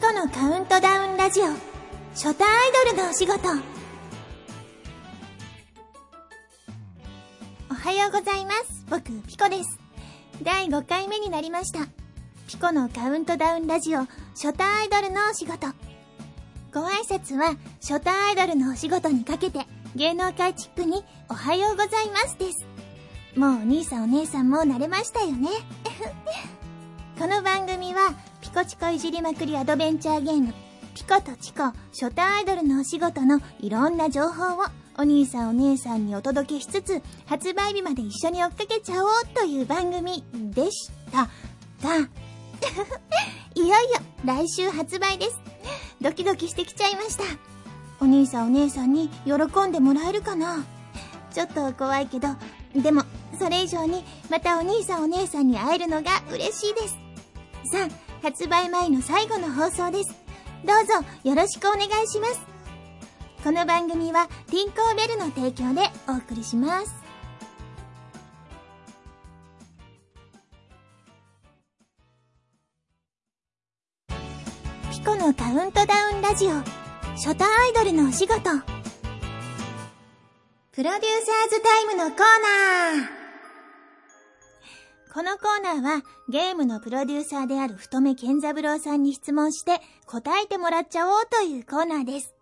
ピコのカウントダウンラジオ初対アイドルのお仕事。おはようございます。僕ピコです。第5回目になりました。ピコのカウントダウンラジオ初対アイドルのお仕事。ご挨拶は初対アイドルのお仕事にかけて芸能界チックにおはようございますです。もうお兄さんお姉さんも慣れましたよね。この番組はピコチコいじりまくりアドベンチャーゲームピコとチコ初対アイドルのお仕事のいろんな情報をお兄さんお姉さんにお届けしつつ発売日まで一緒に追っかけちゃおうという番組でした。が いよいよ来週発売です。ドキドキしてきちゃいました。お兄さんお姉さんに喜んでもらえるかな？ちょっと怖いけどでもそれ以上にまたお兄さんお姉さんに会えるのが嬉しいです。さあ発売前の最後の放送です。どうぞよろしくお願いします。この番組はティンコーベルの提供でお送りします。ピコのカウントダウンラジオ。初対アイドルのお仕事。プロデューサーズタイムのコーナー。このコーナーはゲームのプロデューサーである太目健三郎さんに質問して答えてもらっちゃおうというコーナーです。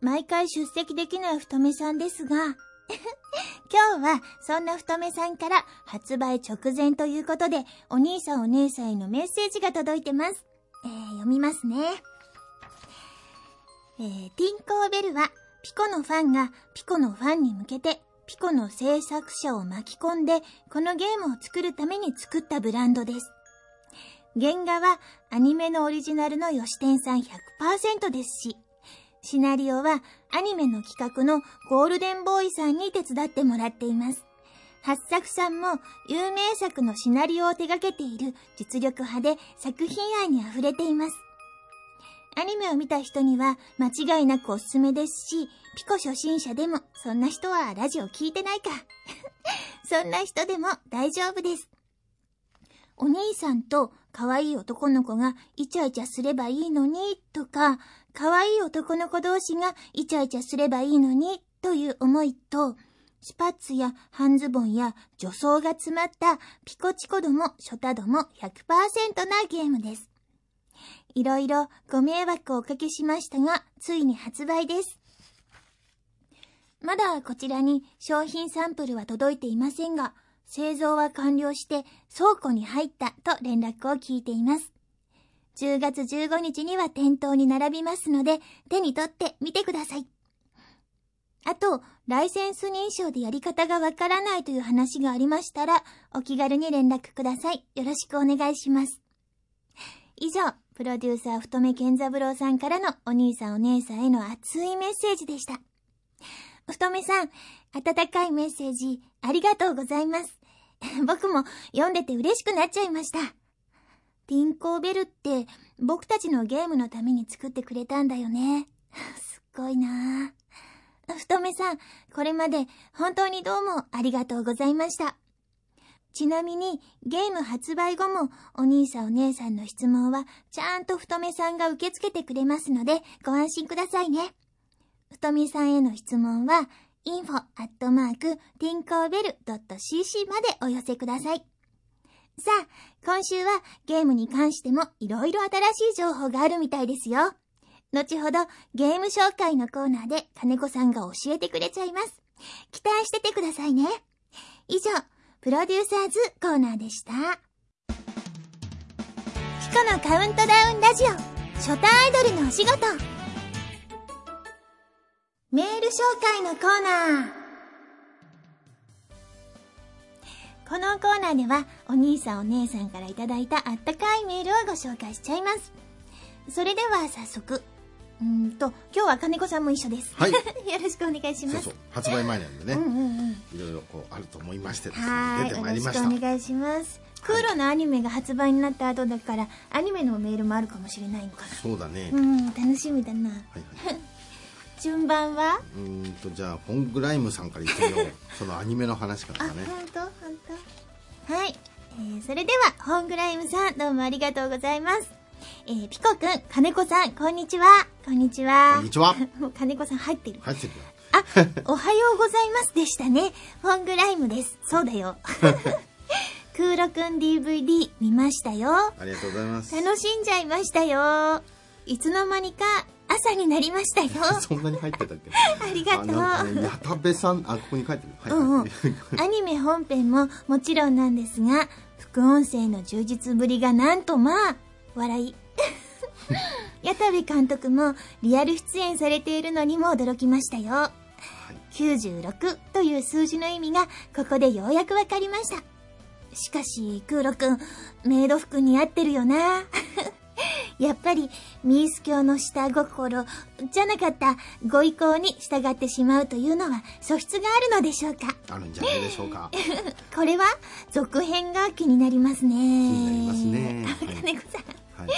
毎回出席できない太目さんですが、今日はそんな太目さんから発売直前ということでお兄さんお姉さんへのメッセージが届いてます。えー、読みますね。えー、ティンコーベルはピコのファンがピコのファンに向けてピコの制作者を巻き込んで、このゲームを作るために作ったブランドです。原画はアニメのオリジナルの吉天さん100%ですし、シナリオはアニメの企画のゴールデンボーイさんに手伝ってもらっています。八作さんも有名作のシナリオを手掛けている実力派で作品愛に溢れています。アニメを見た人には間違いなくおすすめですし、ピコ初心者でも、そんな人はラジオ聞いてないか。そんな人でも大丈夫です。お兄さんと可愛い男の子がイチャイチャすればいいのに、とか、可愛い男の子同士がイチャイチャすればいいのに、という思いと、スパッツや半ズボンや女装が詰まったピコチコ度もショタ度も100%なゲームです。いろいろご迷惑をおかけしましたが、ついに発売です。まだこちらに商品サンプルは届いていませんが、製造は完了して倉庫に入ったと連絡を聞いています。10月15日には店頭に並びますので、手に取ってみてください。あと、ライセンス認証でやり方がわからないという話がありましたら、お気軽に連絡ください。よろしくお願いします。以上、プロデューサー太目健三郎さんからのお兄さんお姉さんへの熱いメッセージでした。太めさん、温かいメッセージありがとうございます。僕も読んでて嬉しくなっちゃいました。ティンコーベルって僕たちのゲームのために作ってくれたんだよね。すっごいなぁ。太めさん、これまで本当にどうもありがとうございました。ちなみにゲーム発売後もお兄さんお姉さんの質問はちゃんと太めさんが受け付けてくれますのでご安心くださいね。太みさんへの質問は、info.tinkobell.cc までお寄せください。さあ、今週はゲームに関しても色々新しい情報があるみたいですよ。後ほどゲーム紹介のコーナーで金子さんが教えてくれちゃいます。期待しててくださいね。以上、プロデューサーズコーナーでした。ピコのカウントダウンラジオ、初対アイドルのお仕事。メール紹介のコーナー。このコーナーでは、お兄さんお姉さんからいただいたあったかいメールをご紹介しちゃいます。それでは早速。うんと、今日は金子さんも一緒です。はい。よろしくお願いします。そうそう。発売前なんでね。うんうんうん。いろいろこうあると思いましてですね。出てまいりました。よろしくお願いします。クーロのアニメが発売になった後だから、アニメのメールもあるかもしれないのかな。そうだね。うん、楽しみだな。はいはい。順番は？うんとじゃあフォングライムさんから言ってみよう そのアニメの話からね本当？本当？はい、えー、それではホングライムさんどうもありがとうございますえー、ピコくん、金子さん、こんにちは。こんにちは。こんにちは。もう金子さん入ってる。入ってるよ。あ、おはようございますでしたね。フォングライムです。そうだよ。クーロくん DVD 見ましたよ。ありがとうございます。楽しんじゃいましたよ。いつの間にか朝になりましたよ。そんなに入ってたっけ？ありがとう。矢田部さん、あ、ここに書いてる。はい、うんうんはい。アニメ本編ももちろんなんですが、副音声の充実ぶりがなんとまあ、笑い。矢田部監督もリアル出演されているのにも驚きましたよ。96という数字の意味がここでようやくわかりました。しかし、クーロくん、メイド服似合ってるよな。やっぱり、ミース教の下心、じゃなかった、ご意向に従ってしまうというのは素質があるのでしょうか。あるんじゃないでしょうか。これは、続編が気になりますね。気になりますねはい金子さん。はい。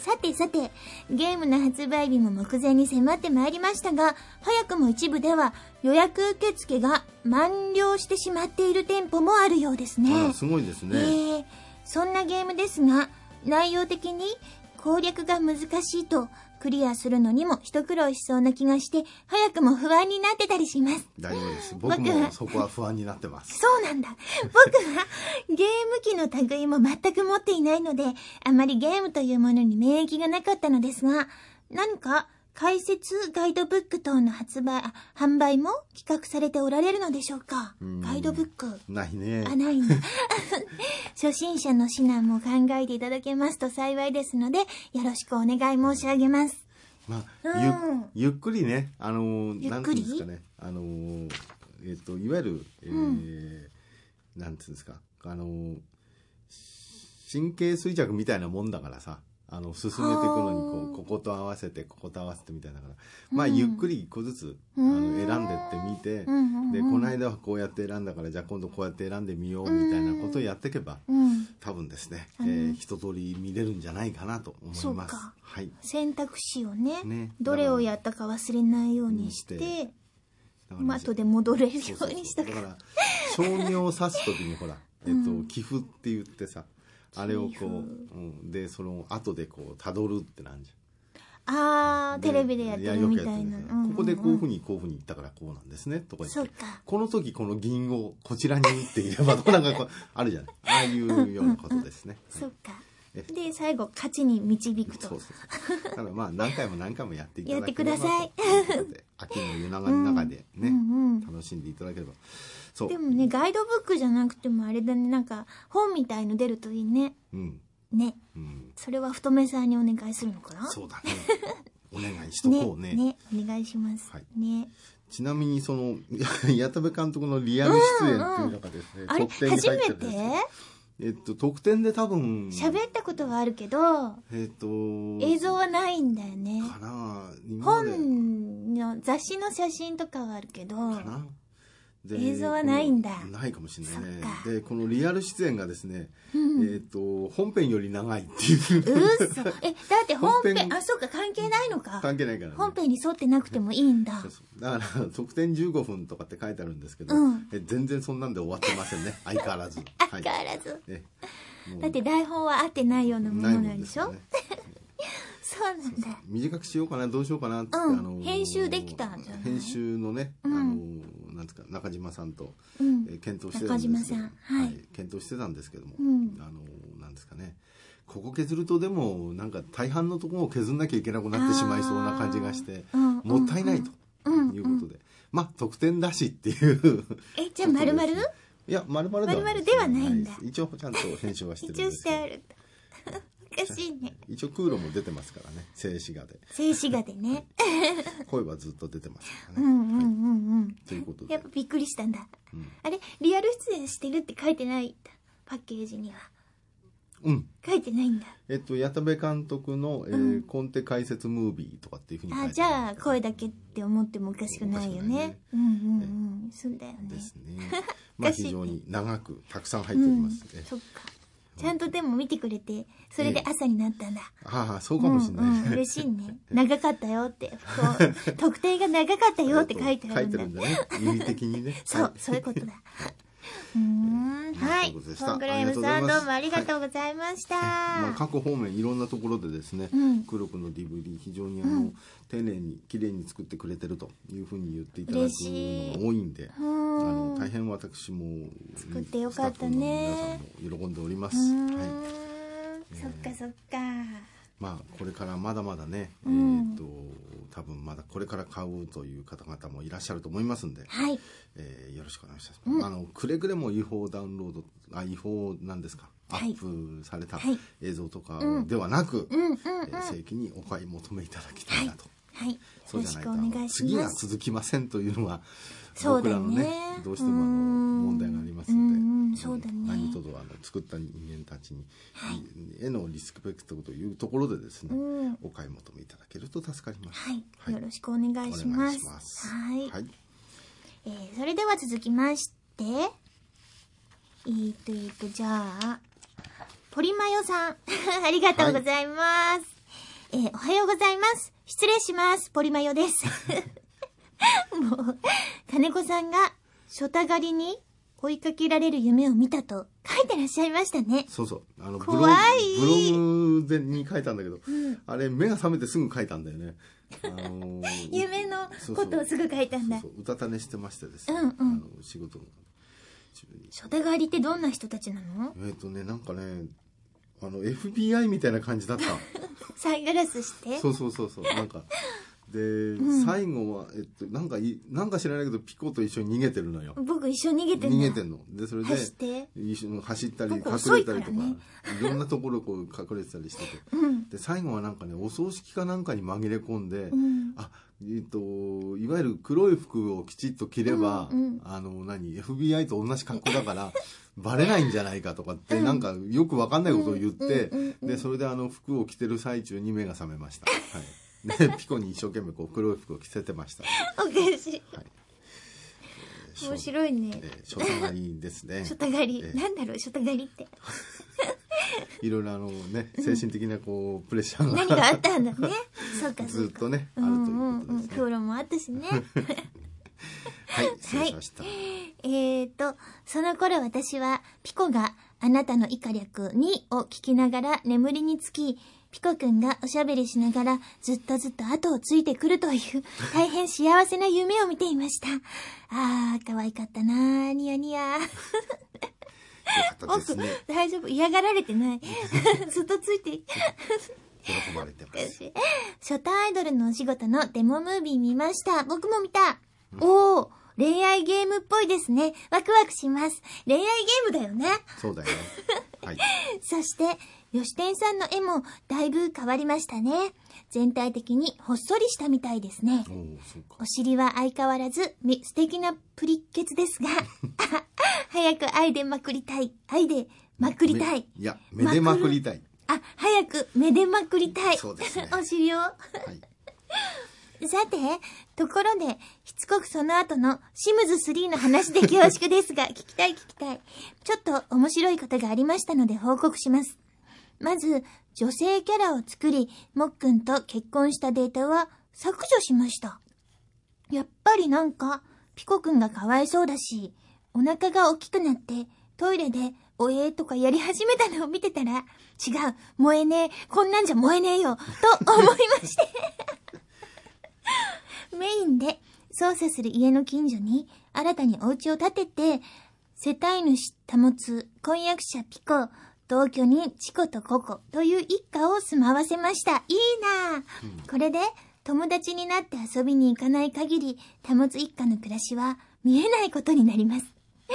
さてさて、ゲームの発売日も目前に迫ってまいりましたが、早くも一部では予約受付が満了してしまっている店舗もあるようですあねら、。すごいですえね。ーそんなゲームですが、内容的に攻略が難しいと、クリアするのにも一苦労しそうな気がして、早くも不安になってたりします。大丈夫です。僕僕もそこは不安になってます。そうなんだ。僕はゲーム機の類も全く持っていないので、あまりゲームというものに免疫がなかったのですが、何か解説ガイドブック等の発売、あ販売も企画されておられるのでしょうか？うんガイドブック。ないね。あ、ないんだ。初心者の指南も考えていただけますと幸いですので、よろしくお願い申し上げます。まあ、うんゆゆっくりね、あのー、ゆっなんていくりうんですかね、あのー、えっ、と、いわゆる、えーうなんていうんですか、あのー、神経衰弱みたいなもんだからさ、あの、進めていくのに、こはあう、ここと合わせて、ここと合わせてみたいだから、まあ、うんゆっくり一個ずつ、あうん。の、選んでってみて、で、この間はこうやって選んだから、じゃあ今度こうやって選んでみようみたいなことをやっていけば、うん。多分ですね、えー一通り見れるんじゃないかなと思います。はい。選択肢をねね。どれをやったか忘れないようにしうんて、まあ、後で戻れるよそうそううにしたかそう。だから商業を指す時にほら、えっとうん寄付って言ってさあれをこう、うん、でその後でこうたどるってなんじあーゃんテレビでやってるみたいな。ここでこういうふうにこういうふうに言ったからこうなんですねとか言って。そうか。この時この銀をこちらに打っていればなんかこうあるじゃない。ああいうようなことですね、は いそうか。えで最後勝ちに導くと。そうそうそう。だからまあ何回も何回もやっていただやってください。秋の夜長の中でね、うんうん楽しんでいただければ。そう。でもねガイドブックじゃなくてもあれだね。なんか本みたいの出るといいね。うん。ね。うん。それは太めさんにお願いするのかな？そうだね。お願いしとこうね。ねねお願いします、はい。ね。ちなみにその、矢田部監督のリアル出演っていうのがですね、あれ特典に初めて？えっと、特典で多分、喋ったことはあるけどえっと、映像はないんだよね。かな本の雑誌の写真とかはあるけどかな？で映像はないんだ。ないかもしれないね。でこのリアル出演がですね、うん。えっと本編より長いっていう。うっそえだって本編あそうか関係ないのか。関係ないからね。本編に沿ってなくてもいいんだ。そうそう。だから特典15分とかって書いてあるんですけど、うん。え全然そんなんで終わってませんね。相変わらず。相変わらず、えもう。だって台本は合ってないようなものなんでしょ？そうなんだ。短くしようかなどうしようかなって、うん。あのー編集できたんじゃない？編集のね、うん。あのーなんですか中島さんと、うん。えー検討してたんですけど中島さん。はい。検討してたんですけども、うん。あのーなんですかね。ここ削るとでもなんか大半のところを削んなきゃいけなくなってしまいそうな感じがして、あーうん。もったいないとうん。いうことで、まあ得点だしっていうえじゃあ丸々？いや丸々では丸々ではないんだ。です一応ちゃんと編集はしてるん一応ですけど。してあるんだおかしいね。一応空路も出てますからね。静止画で。静止画でね。声はずっと出てますからね、うんうんうんうんということで。やっぱびっくりしたんだ。うん。あれ？リアル出演してるって書いてない？んだパッケージには。うん。書いてないんだ。えっと、矢田部監督の、えーうん。コンテ解説ムービーとかっていうふうに書いてあじゃあ声だけって思ってもおかしくないよね。うんうんうん。そうだよね。ですね。まあ非常に長くたくさん入っております。え。そっかちゃんとでも見てくれてそれで朝になったんだ、ああ、そうかもしれない。うんうん、嬉しいね 長かったよってこう 特定が長かったよって書いてあるんだ書いてるんだね。意味的にね。そう、はいそういうことだ。うーん。はい。とい。うことでしたコングライムさん、どうもありがとうございました。まあ、各方面いろんなところでですね、うん。黒くの DVD 非常にあの、うん。丁寧に綺麗に作ってくれてるというふうに言っていただくのが多いんであうん。の大変私も作ってよかったね。皆さんも喜んでおります、はい、そっかそっか。まあこれからまだまだね、うん。えっ、と多分まだこれから買うという方々もいらっしゃると思いますんで、はい。えーよろしくお願いします、うん。あのくれぐれも違法ダウンロードあ違法なんですか？アはい。ップされたはい。映像とかうん。ではなく、正規にお買い求めいただきたいなと、はい。よそうじゃないと次が。続きませんというのは僕そうだらのねねどうしてもあのうん問題がありますんで、そうだね何とぞあの作った人間たちに、へのリスペクトというところでですね、うんお買い求めいただけると助かります。はい。よろしくお願いします。はい。はい。えーそれでは続きまして、えーと、えーと、じゃあ、ポリマヨさん、ありがとうございます。えーおはようございます。失礼します。ポリマヨです。もう、金子さんが、初太狩りに追いかけられる夢を見たと書いてらっしゃいましたね。そうそう。あの、ブロ怖いグ、ブログでに書いたんだけど、あれ、目が覚めてすぐ書いたんだよね。あのー夢のことをすぐ書いたんだそうそううたた寝してましてですね。うんうんあの仕事の中に。初手狩りってどんな人たちなの？えっ、とね、なんかね、あの、FBI みたいな感じだった。サイガラスしてそうそうそうそう。なんか、で、最後は、えっと、なんかい、なんか知らないけど、ピコと一緒に逃げてるのよ。僕一緒に逃げてんだ逃げてんの。で、それで、走って一緒に走ったり、隠れたりとか、ねいろんなところこう隠れてたりしてて。うん。で、最後はなんかね、お葬式かなんかに紛れ込んで、うん。あ、えっと、いわゆる黒い服をきちっと着れば、うんうんあの、何、FBI と同じ格好だから、バレないんじゃないかとかって、なんかよくわかんないことを言って、うんうんうんうんで、それであの服を着てる最中に目が覚めました。はい。で、ピコに一生懸命こう黒い服を着せてました。おかしい。はい。面白いね。えー、初手狩りですね。初手狩り。えーなんだろう、初手狩りって。いろいろあのね、精神的なこう、プレッシャーが。何があったんだね。そうか。ずっとね、あうるといんうことですね。もあったしね。はい、失礼しました。えーと、その頃私は、ピコがあなたの以下略2を聞きながら眠りにつき、ピコくんがおしゃべりしながらずっとずっと後をついてくるという 大変幸せな夢を見ていました。あー、可愛かったなー、ニヤニヤ。僕、ね。大丈夫？嫌がられてない。ずっとついて、喜ばれてます。初対アイドルのお仕事のデモムービー見ました。僕も見た。おー、恋愛ゲームっぽいですね。ワクワクします。恋愛ゲームだよね。そうだよ。はい。そして、吉天さんの絵もだいぶ変わりましたね。全体的にほっそりしたみたいですね。お。尻は相変わらずみ素敵なプリッケツですが、あ 早く愛でまくりたい。愛でまくりたい。めいや、目でまくりたい。あ、早く目でまくりたい。そうですねお尻を。はい。さて、ところで、しつこくその後のシムズ3の話で恐縮ですが、聞きたい聞きたい。ちょっと面白いことがありましたので報告します。まず、女性キャラを作り、もっくんと結婚したデータは削除しました。やっぱりなんか、ピコくんがかわいそうだし、お腹が大きくなって、トイレで、おえーとかやり始めたのを見てたら、違う、燃えねえ、こんなんじゃ燃えねえよ、と思いまして。メインで操作する家の近所に新たにお家を建てて、世帯主保つ婚約者ピコ、同居人チコとココという一家を住まわせました。いいなぁ、これで友達になって遊びに行かない限り、保つ一家の暮らしは見えないことになります。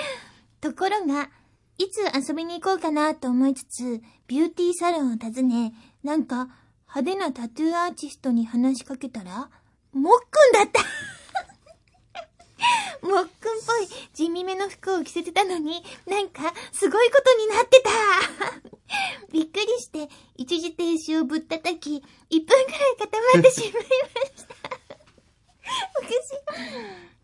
ところが、いつ遊びに行こうかなと思いつつ、ビューティーサロンを訪ね、なんか派手なタトゥーアーティストに話しかけたら、もっくんだったもっくんっぽい地味めの服を着せてたのに、なんかすごいことになってた びっくりして、一時停止をぶったたき、1分くらい固まってしまいました。おかしい。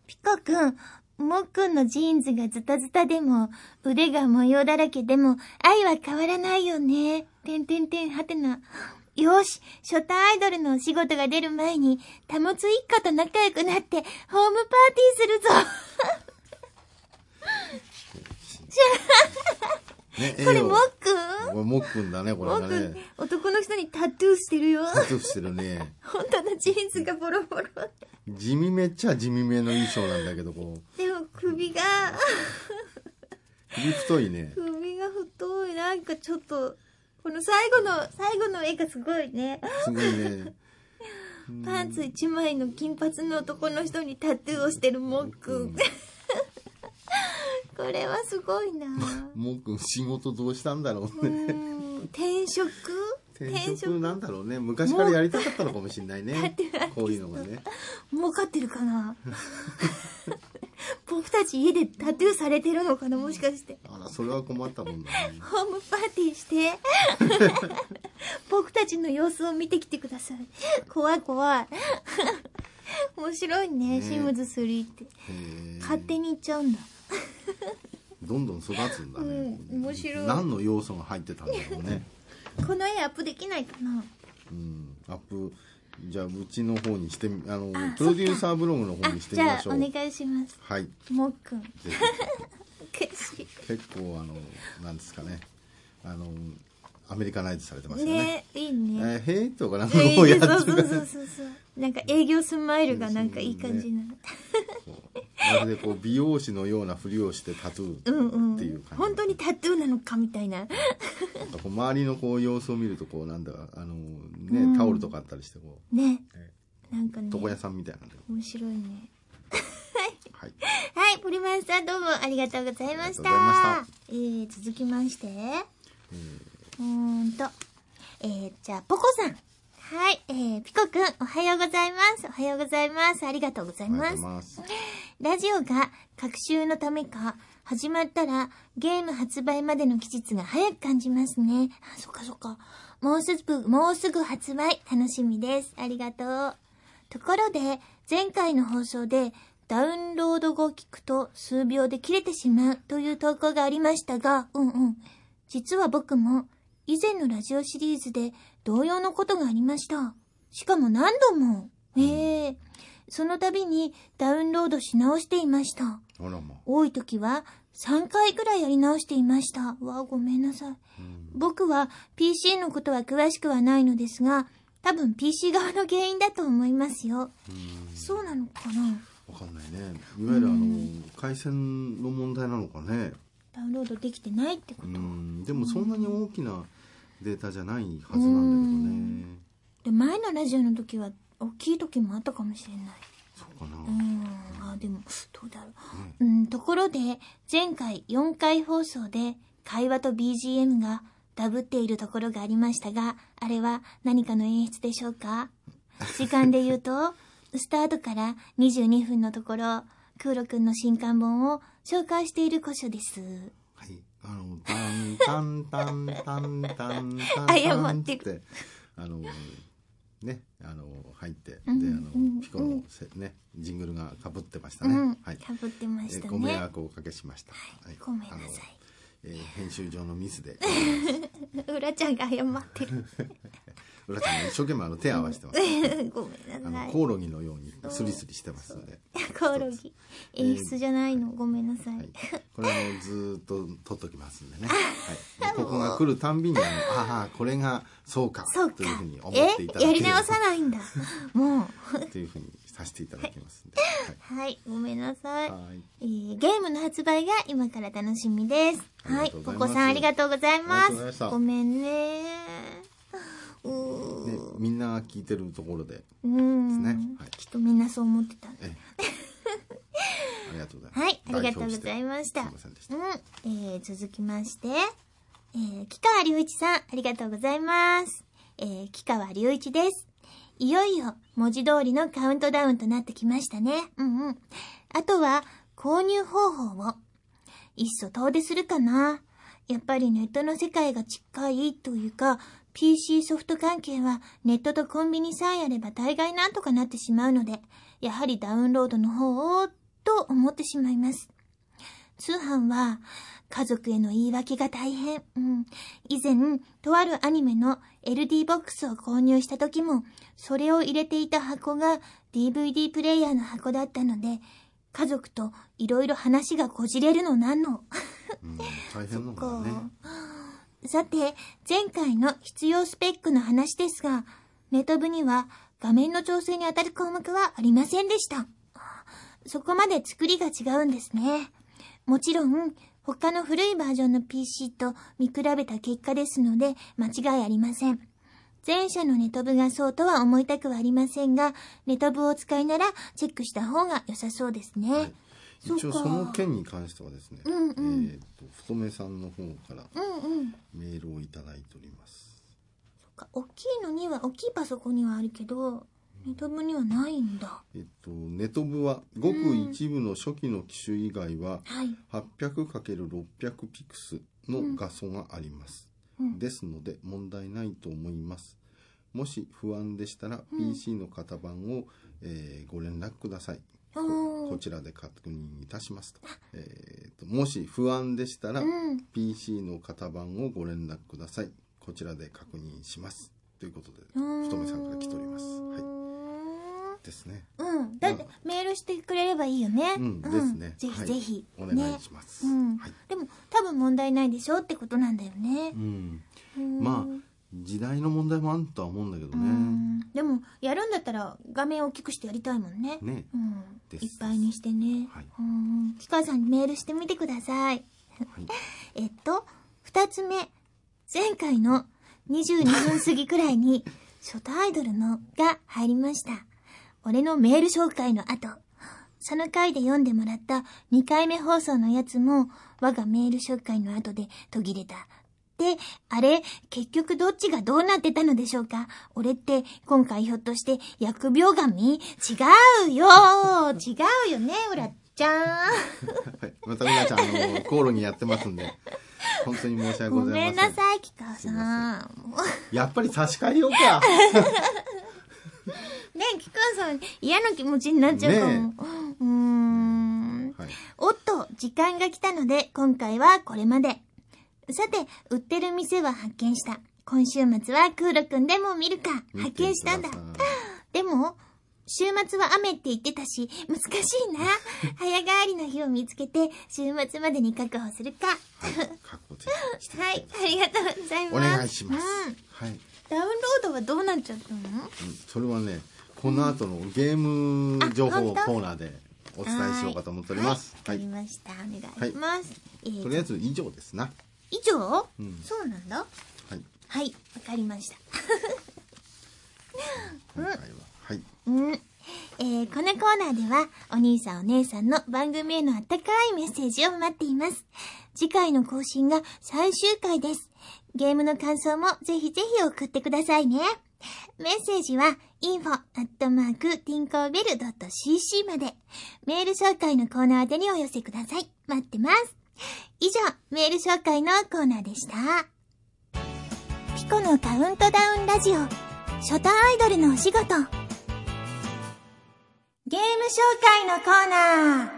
ピコくん、もっくんのジーンズがズタズタでも、腕が模様だらけでも、愛は変わらないよね。てんてんてんはてな。よし、初対アイドルのお仕事が出る前に、保つ一家と仲良くなって、ホームパーティーするぞ。ね、これ、もっくんこれもっくんだね、これもっくんがね。、男の人にタトゥーしてるよ。タトゥーしてるね。本当のジーンズがボロボロ。地味めっちゃ地味めの衣装なんだけど、こう、でも首が、首太いね。首が太い。なんかちょっと、この最後の、最後の絵がすごいね。すごいね。パンツ一枚の金髪の男の人にタトゥーをしてるもっくん。これはすごいなもっくん仕事どうしたんだろううね。ん転職？転職なんだろうね。昔からやりたかったのかもしれないね。こういうのがね。儲かってるかな？僕たち家でタトゥーされてるのかな？もしかして。あら、それは困ったもんだね。ホームパーティーして。僕たちの様子を見てきてください。怖い怖い。面白いね、ねシムズ3って。勝手に行っちゃうんだ。どんどん育つんだね。うん面白い何の要素が入ってたんだろうね。この絵アップできないかなうん。アップ、じゃあ、うちの方にしてみ、あのあ、プロデューサーブログの方あにし、てみましょう。願いします。はい。もっくん。結構、あの、なんですかね。あの、アメリカナイズされてますい。よね。ねいいね。えー、へーとかなんかもうえーやってそうそうそうそうそう。なんか営業スマイルがなんかいい感じなの。まるでこう美容師のようなふりをしてタトゥーうんうん。っていう感じ、本当にタトゥーなのかみたいな。なんかこう周りのこう様子を見るとこうなんだあのね、うんタオルとかあったりしてこね。えなんかね。う床屋さんみたいな面白いね。はい、はい、ポリマンさんどうもありがとうございました。まえー、続きまして、えうーんと、えー、じゃあ、ポコさん。はい、えー、ピコくん、おはようございます。おはようございます。ありがとうございます。ますラジオが学習のためか、始まったらゲーム発売までの期日が早く感じますね。あ、そっかそっか。もうすぐ、もうすぐ発売、楽しみです。ありがとう。ところで、前回の放送で、ダウンロード後聞くと数秒で切れてしまうという投稿がありましたが、うんうん。実は僕も以前のラジオシリーズで同様のことがありました。しかも何度も。ええその度にダウンロードし直していました。多い時は3回ぐらいやり直していました。わあ、ごめんなさい。うん僕は PC のことは詳しくはないのですが、多分 PC 側の原因だと思いますよ。うんそうなのかな？わかんないねいわゆるあの、回線の問題なのかねダウンロードできてないってこうと。んでもそんなに大きなデータじゃないはずなんだけどねで、前のラジオの時は大きい時もあったかもしれない。そうかな、うん。あ、でも、どうだろう。うん、ところで、前回4回放送で会話と BGM がダブっているところがありましたが、あれは何かの演出でしょうか？時間で言うと、スタートから22分のところ、クーロくんの新刊本を紹介している古書です。はい。あの、タンタンタンタンタンタンタン謝ってあの、ね、あの、入って、で、あうんのうん、ピコのせね、ジングルが被ってましたね。うん、はい。かぶってましたえご迷ね。惑をおかけしました。はいごめんなさいえー編集上のミスで、うらちゃんが謝ってる。浦ちゃんが一生懸命あの手を合わせてます。ごめあんなさい。のコオロギのようにスリスリしてますので。コオロギ。演出じゃないの。ごめんなさい。はい、これあのずーっと取っときますんでね、はい、ここが来るたんびにあのああこれがそうかそうかというふうに思っえていただければやり直さないんだ。もう。というふうにさせていただきますんで、はい、ごめんなさい。はい、はいえーゲームの発売が今から楽しみです。はい、ありがとうございますポコさんありがとうございまありがとうございましたす。ごめんね。みんなが聞いてるところで、ですねはいきっとみんなそう思ってた。えありがとうございます。はい、ありがとうございまました。すいませんでしたうん、えー、続きまして、えー、木川隆一さん、ありがとうございます。えー、木川隆一です。いよいよ文字通りのカウントダウンとなってきましたね。うんうん。あとは、購入方法を。いっそ遠出するかな。やっぱりネットの世界が近いというか、PC ソフト関係はネットとコンビニさえあれば大概なんとかなってしまうので、やはりダウンロードの方を、と思ってしまいます。通販は家族への言い訳が大変。うん。以前、とあるアニメの LD ボックスを購入した時も、それを入れていた箱が DVD プレイヤーの箱だったので、家族といろいろ話がこじれるのなんの。うん、大変なのだね。さて、前回の必要スペックの話ですが、ネトブには画面の調整に当たる項目はありませんでした。そこまで作りが違うんですね。もちろん、他の古いバージョンの PC と見比べた結果ですので、間違いありません。前者のネトブがそうとは思いたくはありませんが、ネトブを使いならチェックした方が良さそうですね。はい一応その件に関してはですね、うんうんえっ、と太めさんの方からうんうん。メールをいただいております。か大きいのには、大きいパソコンにはあるけど、ネトブにはないんだ。えっとネトブはごく一部の初期の機種以外ははい。800×600 ピクスの画素があります、うんですので問題ないと思いますもし不安でしたら PC の型番を、えーご連絡くださいこちらで確認いたしますと,、えーともし不安でしたら、うん。PC の型番をご連絡ください。こちらで確認します。ということでうん太めさんから来ております。はい。ですね。うん。だって、メールしてくれればいいよね。うん。ですね。ぜひはい。ぜひ。お願いします、ね。うん。はい。でも、多分問題ないでしょ？ってことなんだよね。う。ん。うん。まあ時代の問題もあるとは思うんだけどうね、ん。でも、やるんだったら画面を大きくしてやりたいもんね。ねうん。ですいっぱいにしてね。はいうん。機械さんにメールしてみてください。はい えっと、二つ目。前回の22分過ぎくらいに、初対アイドルのが入りました。俺のメール紹介の後、その回で読んでもらった2回目放送のやつも、我がメール紹介の後で途切れた。で、あれ、結局どっちがどうなってたのでしょうか？俺って、今回ひょっとして、疫病神？違うよ違うよね、うらっちゃん。はい、またうなちゃんあのコオロギやってますんで本当に申し訳ごございませんめんなさい、キカすいさまん。やっぱり差し替えようか ねえ、キカさん、嫌な気持ちになっちゃうかも。ねうーん。はいおっと、時間が来たので、今回はこれまで。さて、売ってる店は発見した。今週末はクーロくんでも見るか。発見したんだ でも、週末は雨って言ってたし、難しいな。早帰りの日を見つけて、週末までに確保するか。いはい覚悟ぜひしてくださはい、ありがとうございおます。願いします、うん。はい、ダウンロードはどうなっちゃったの？うんそれはねこの後のゲーム情報コーナーでお伝えしようかと思っておりますはい、わかはい、りました。お願いします。えーとりあえず以上ですな以上、うんそうなんだ？はいはい、わかりました。今回は、はいうん。えーこのコーナーでは、お兄さんお姉さんの番組へのあったかいメッセージを待っています。次回の更新が最終回です。ゲームの感想もぜひぜひ送ってくださいね。メッセージは info.tinkerbell.cc まで。メール紹介のコーナー宛てにお寄せください。待ってます。以上、メール紹介のコーナーでした。ピコのカウントダウンラジオ、初代アイドルのお仕事。ゲーム紹介のコーナー。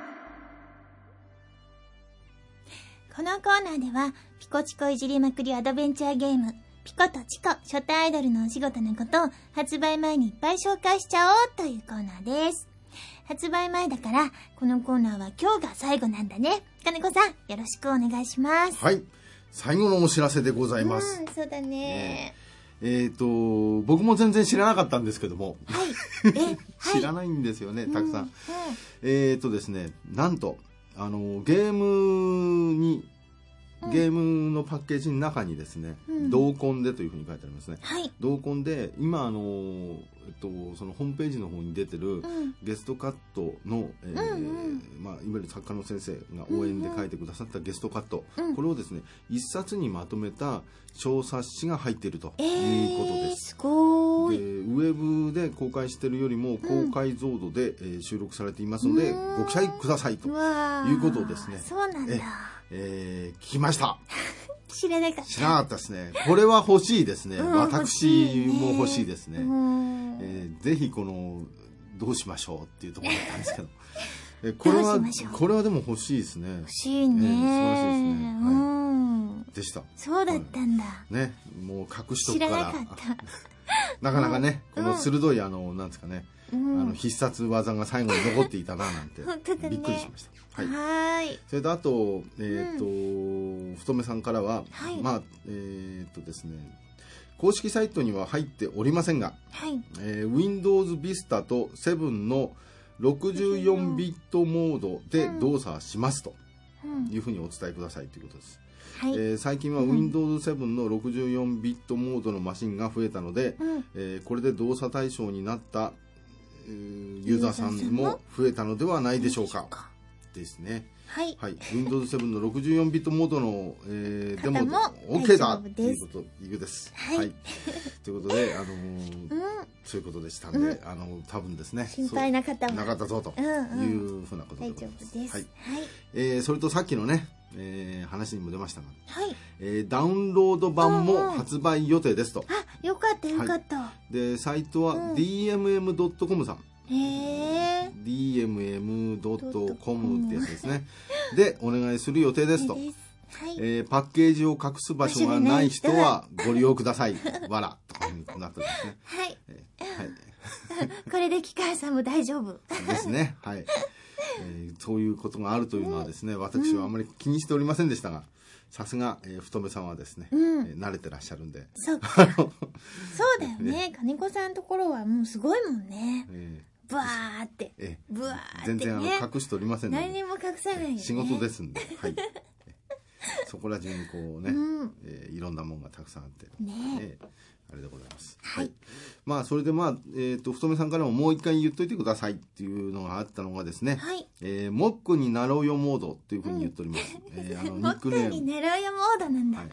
このコーナーでは、ピコチコいじりまくりアドベンチャーゲーム、ピコとチコ初代アイドルのお仕事のことを発売前にいっぱい紹介しちゃおうというコーナーです。発売前だから、このコーナーは今日が最後なんだね。金子さん、よろしくお願いします。はい最後のお知らせでございます、うん、そうだね。えっ、と僕も全然知らなかったんですけども、はい。知らないんですよねたくさん、うえっ、とですねなんとあのゲームにゲームのパッケージの中にですね、うん。同梱でというふうに書いてありますね。はい。同梱で今あの、えっと、そのホームページの方に出てるうん。ゲストカットの、えーまあ、いわゆる作家の先生が応援で書いてくださったゲストカット、うんこれをですね一冊にまとめた小冊子が入っているとえいうことー、です。すごでーい。ウェブで公開しているよりも高解像度で、えー収録されていますので、うん。ご期待くださいということですね。そうなんだえ。えー聞きました。知らなかった。知らなかったですね。これは欲しいですね、うん私も欲しいですね、うん。えーぜひこのどうしましょうっていうところだったんですけど。えこれはこれはでも欲しいですね。欲しいね、ええ素晴らしいですね。はい。うん。でした。そうだったんだ。ね。もう隠しと知くから。らな。なかなかね、うん。この鋭いあのなんですかね、うんあの必殺技が最後に残っていたななんて ねびっくりしました、はい。それとあと,、えーと太めさんからは、はいまあえっ、とですね公式サイトには入っておりませんが、はい。えー Windows Vista と7の64ビットモードで動作しますとうん。いうふうにお伝えくださいということです、はい。えー最近は Windows 7の64ビットモードのマシンが増えたので、うん。えーこれで動作対象になった、えーユーザーさんも増えたのではないでしょうかですねはい。はい、Windows 7の64ビットモードの、えー、デモ方も OK だ大丈夫ってですいうこというです。はい ということで、あのーうん。そういうことでしたんで、うんあの多分ですね、心配な方そうなかはったぞとうんうんいうふうなことで大ございます。丈夫です。ははいい。。えーそれとさっきのね、えー話にも出ましたが、はい。えーダウンロード版うんうもん発売予定ですと。あ、よかったよかった。で、サイトはうん dmm.com さん。へえ。dmm.com ってやつですね。で、お願いする予定ですと。はい。えーパッケージを隠す場所がない人は ご利用ください。わら。となってますね。はい。えーはい。これで機械さんも大丈夫。ですね。はい。えーそういうことがあるというのはですね、私はあまり気にしておりませんでしたが、さすが、えー太めさんはですね、うんえー慣れてらっしゃるんで、そっか。そうだよね。金子さんのところはもうすごいもんね。えブワーって。ーえブワーーって全然あのね。隠しておりませんので、何にも隠さないよね。仕事ですんで、はい。そこら中にこうね、うんえーいろんなもんがたくさんあって、ねえーあれでございます。はいまあ、それでまあ、えっ、と、太めさんからももう一回言っといてくださいっていうのがあったのがですね、はい。えーモックになろうよモードっていうふうに言っております。え ーあの、ニックネーム。に狙うよモードなんだ。はい。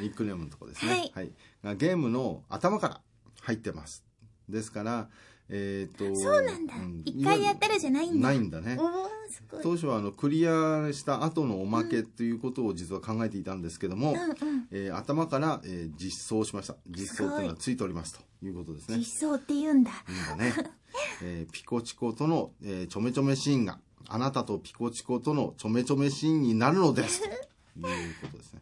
ニックネームのとこですね。はいはい。がゲームの頭から入ってます。ですから、えっ、と。そうなんだ一回やったらじゃないんだないんだね。当初はあのクリアした後のおまけということを実は考えていたんですけども、うんうん。えー頭から、えー実装しました実装というのはついておりますということですね実装って言うんだ。いいんだね、えーピコチコとの、えーちょめちょめシーンがあなたとピコチコとのちょめちょめシーンになるのですということですね、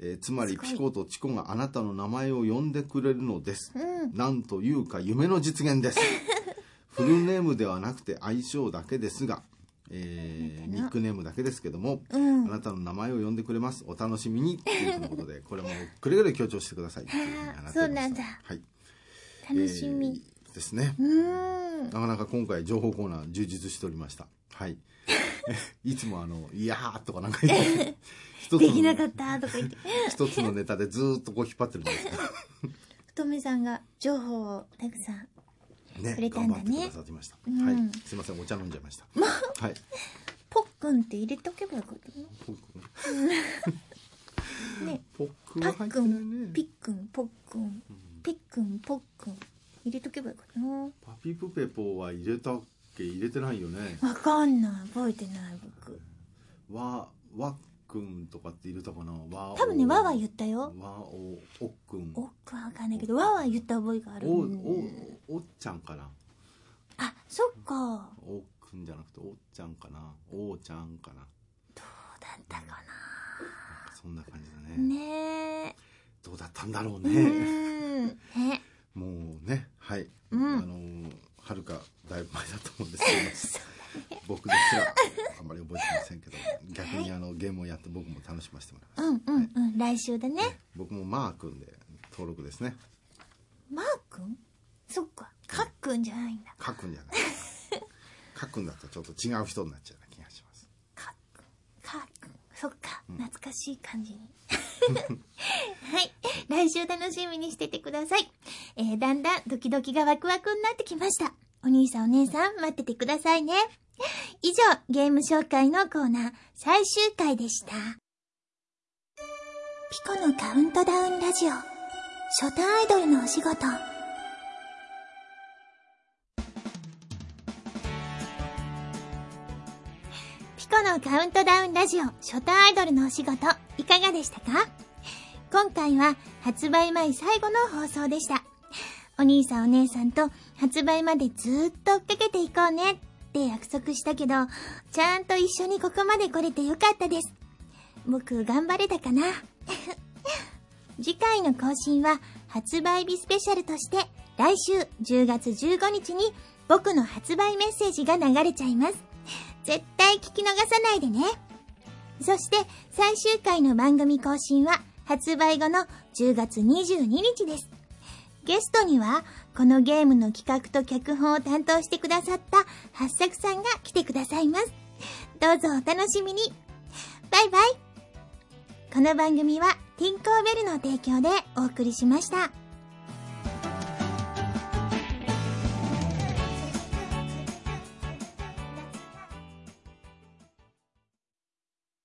えーつまりピコとチコがあなたの名前を呼んでくれるのです、うん。なんというか夢の実現です。フルネームではなくて愛称だけですが、えーニックネームだけですけども、うん。あなたの名前を呼んでくれます。お楽しみにっていうことで これもくれぐれ強調してくださいっていうふうに話そうなんだ。はい、楽しみ。えーですね。なかなか今回情報コーナー充実しておりました。はい いつもあの「いやー」とかなんか言って。できなかのったとか言って。一つのネタでずーっとこう引っ張ってるんです。太めさんが情報をたくさん。ねくれたんだね。頑張ってくださってました、うん。はい。すいませんお茶飲んじゃいました。はい。ポックンって入れとけばよかったの？ポックね。ポックパックン、ねピックン、ポックン、ピックン、ポックン。入れとけばよかったの？パピプペポは入れたっけ入れてないよねわかんない。覚えてない、僕。わわっくんとかって入れたかな？わ多分ね、わは言ったよ。わおおっくんおっくんわかんないけど、わは言った覚えがある。おおおっちゃんかな？あ、そっか。おっくんじゃなくておっちゃんかな？おうちゃんかな？どうだったかそんな感じだな。ねねえ。どうだったんだろう。ね。もうねはい、うんあのはるかだいぶ前だと思うんですけど僕ですらあんまり覚えてませんけど逆にあのゲームをやって僕も楽しませてもらいました、うんうんうん。来週だね。僕もマー君で登録ですねマー君？そっか。カッくんじゃないんだ。書くんじゃない書くんだとちょっと違う人になっちゃう気がしますカッくん。カッくん。そっか。懐かしい感じに。はい。来週楽しみにしててください。えー、だんだんドキドキがワクワクになってきました。お兄さんお姉さん待っててくださいね。以上、ゲーム紹介のコーナー最終回でした。ピコのカウントダウンラジオ。初対アイドルのお仕事。ピコのカウントダウンラジオ初対アイドルのお仕事いかがでしたか？今回は発売前最後の放送でした。お兄さんお姉さんと発売までずっと追っかけていこうねって約束したけど、ちゃんと一緒にここまで来れてよかったです。僕頑張れたかな？次回の更新は発売日スペシャルとして来週10月15日に僕の発売メッセージが流れちゃいます。絶対聞き逃さないでね。そして最終回の番組更新は発売後の10月22日です。ゲストにはこのゲームの企画と脚本を担当してくださった八作さんが来てくださいます。どうぞお楽しみに。バイバイ。この番組はティンコーベルの提供でお送りしました。